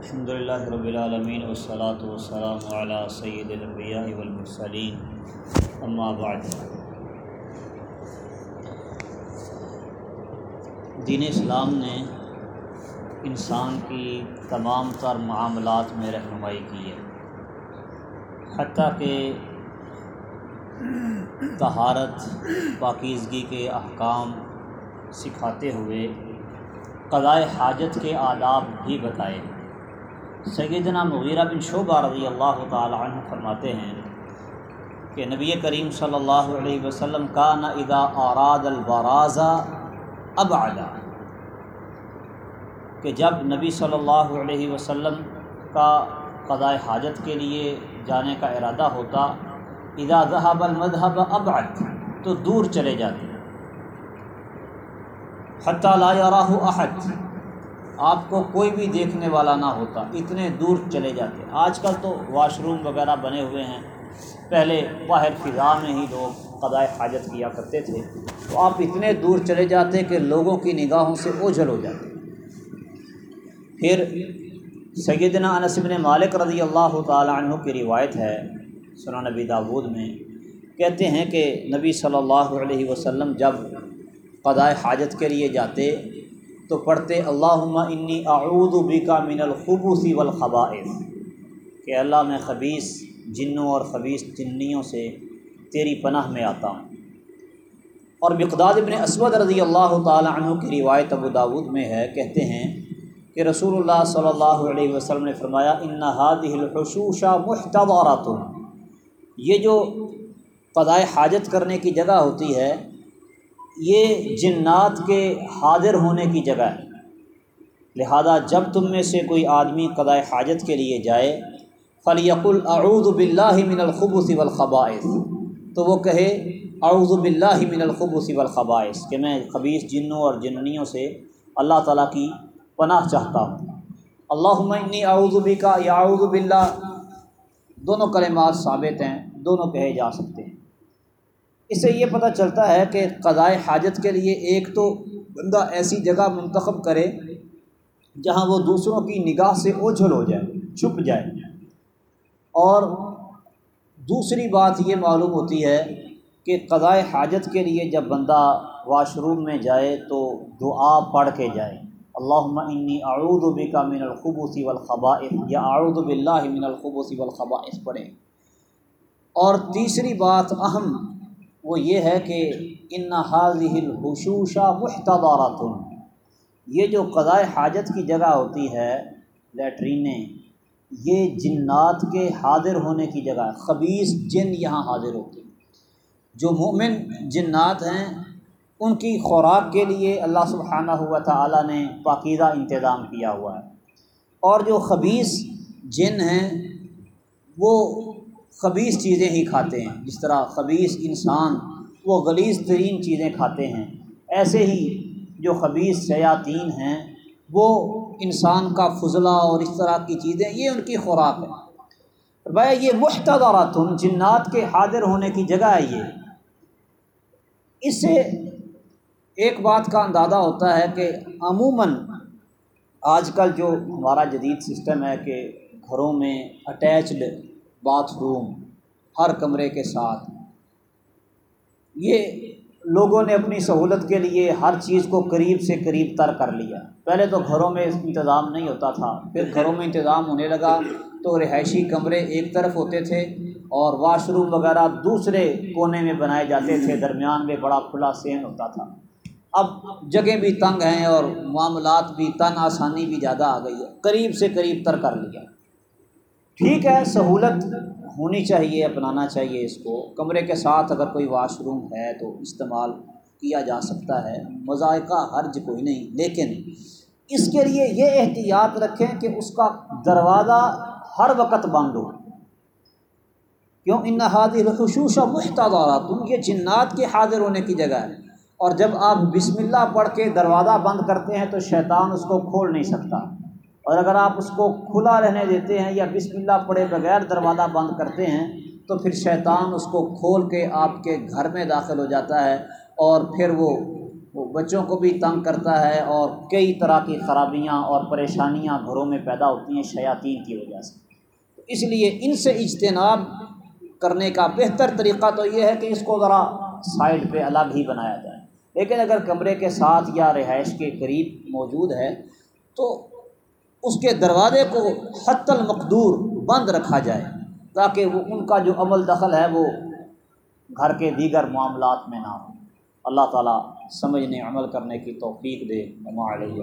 الحمد للہ رب العالمین والصلاة والسلام علی سید الانبیاء والمرسلین اما بعد، دین اسلام نے انسان کی تمام تر معاملات میں رہنمائی کی ہے۔ حتیٰ کہ طہارت، پاکیزگی کے احکام سکھاتے ہوئے قضائے حاجت کے آداب بھی بتائے۔ سیدنا مغیرہ بن شعبہ رضی اللہ تعالی عنہ فرماتے ہیں کہ نبی کریم صلی اللہ علیہ وسلم کا نہ ادا اوراد البرازہ اب کہ جب نبی صلی اللہ علیہ وسلم کا قضائے حاجت کے لیے جانے کا ارادہ ہوتا ادا ذہب المذہب ابعد، تو دور چلے جاتے۔ حتیٰ لا یراہ احد آپ کو کوئی بھی دیکھنے والا نہ ہوتا، اتنے دور چلے جاتے۔ آج کل تو واش روم وغیرہ بنے ہوئے ہیں۔ پہلے باہر فضا میں ہی لوگ قضائے حاجت کیا کرتے تھے۔ تو آپ اتنے دور چلے جاتے کہ لوگوں کی نگاہوں سے اوجھل ہو جاتے۔ پھر سیدنا انس بن مالک رضی اللہ تعالی عنہ کی روایت ہے سنا نبی داود میں۔ کہتے ہیں کہ نبی صلی اللہ علیہ وسلم جب قضائے حاجت کے لیے جاتے تو پڑھتے، اللہم انی اعوذ بکا من الخبث والخبائث. کہ اللہ میں خبیص جنوں اور خبیص جنیوں سے تیری پناہ میں آتا ہوں۔ اور مقداد ابن اسود رضی اللہ تعالی عنہ کی روایت ابو داود میں ہے، کہتے ہیں کہ رسول اللہ صلی اللہ علیہ وسلم نے فرمایا، ان هذه الحشوش محتضرات یہ جو قضائے حاجت کرنے کی جگہ ہوتی ہے یہ جنات کے حاضر ہونے کی جگہ ہے۔ لہذا جب تم میں سے کوئی آدمی قضائے حاجت کے لیے جائے فلیق الاعوذ باللہ من الخبث والخبائث۔ تو وہ کہے اعوذ باللہ من الخبث والخبائث، کہ میں خبیص جنوں اور جننیوں سے اللہ تعالیٰ کی پناہ چاہتا ہوں۔ اللہم انی اعوذ بکا یا اعوذ باللہ۔ دونوں کلمات ثابت ہیں، دونوں کہے جا سکتے ہیں۔ اس سے یہ پتہ چلتا ہے کہ قضائے حاجت کے لیے ایک تو بندہ ایسی جگہ منتخب کرے جہاں وہ دوسروں کی نگاہ سے اوجھل ہو جائے، چھپ جائے۔ اور دوسری بات یہ معلوم ہوتی ہے کہ قضائے حاجت کے لیے جب بندہ واش روم میں جائے تو دعا پڑھ کے جائے۔ اللہم انی اعوذ بکا من الخبث والخبائث، یا اعوذ باللہ من الخبث والخبائث پڑھیں۔ اور تیسری بات اہم وہ یہ ہے کہ ان حاضح الحشوشہ محتبارات یہ جو قضائے حاجت کی جگہ ہوتی ہے، لیٹرینیں، یہ جنات کے حاضر ہونے کی جگہ خبیص جن یہاں حاضر ہوتے ہیں۔ جو مومن جنات ہیں، ان کی خوراک کے لیے اللہ سبحانہ ہوا تعالیٰ نے پاکیزہ انتظام کیا ہوا ہے۔ اور جو خبیص جن ہیں، وہ خبیص چیزیں ہی کھاتے ہیں۔ جس طرح خبیص انسان وہ غلیظ ترین چیزیں کھاتے ہیں۔ ایسے ہی جو خبیص شیاطین ہیں، وہ انسان کا فضلہ اور اس طرح کی چیزیں، یہ ان کی خوراک ہے۔ بھائی یہ محتداراتن جنات کے حاضر ہونے کی جگہ ہے یہ۔ اس سے ایک بات کا اندازہ ہوتا ہے کہ عموماً آج کل جو ہمارا جدید سسٹم ہے کہ گھروں میں اٹیچڈ باتھ روم ہر کمرے کے ساتھ۔ یہ لوگوں نے اپنی سہولت کے لیے ہر چیز کو قریب سے قریب تر کر لیا۔ پہلے تو گھروں میں انتظام نہیں ہوتا تھا، پھر گھروں میں انتظام ہونے لگا تو رہائشی کمرے ایک طرف ہوتے تھے اور واش روم وغیرہ دوسرے کونے میں بنائے جاتے تھے۔ درمیان میں بڑا کھلا سین ہوتا تھا۔ اب جگہ بھی تنگ ہیں اور معاملات بھی تن آسانی بھی زیادہ آ گئی ہے۔ قریب سے قریب تر کر لیا۔ ٹھیک ہے، سہولت ہونی چاہیے، اپنانا چاہیے اس کو۔ کمرے کے ساتھ اگر کوئی واش روم ہے تو استعمال کیا جا سکتا ہے۔ مذائقہ حرج کوئی نہیں، لیکن اس کے لیے یہ احتیاط رکھیں کہ اس کا دروازہ ہر وقت بند ہو۔ کیوں؟ ان حاضر خصوص محتاط تم یہ جنات کے حاضر ہونے کی جگہ ہے۔ اور جب آپ بسم اللہ پڑھ کے دروازہ بند کرتے ہیں تو شیطان اس کو کھول نہیں سکتا۔ اور اگر آپ اس کو کھلا رہنے دیتے ہیں یا بسم اللہ پڑھے بغیر دروازہ بند کرتے ہیں، تو پھر شیطان اس کو کھول کے آپ کے گھر میں داخل ہو جاتا ہے اور پھر وہ بچوں کو بھی تنگ کرتا ہے اور کئی طرح کی خرابیاں اور پریشانیاں گھروں میں پیدا ہوتی ہیں شیاطین کی وجہ سے۔ تو اس لیے ان سے اجتناب کرنے کا بہتر طریقہ تو یہ ہے کہ اس کو ذرا سائڈ پہ الگ ہی بنایا جائے۔ لیکن اگر کمرے کے ساتھ یا رہائش کے قریب موجود ہے، تو اس کے دروازے کو حت المقدور بند رکھا جائے تاکہ وہ ان کا جو عمل دخل ہے وہ گھر کے دیگر معاملات میں نہ ہو۔ اللہ تعالیٰ سمجھنے، عمل کرنے کی توفیق دے۔ علیہ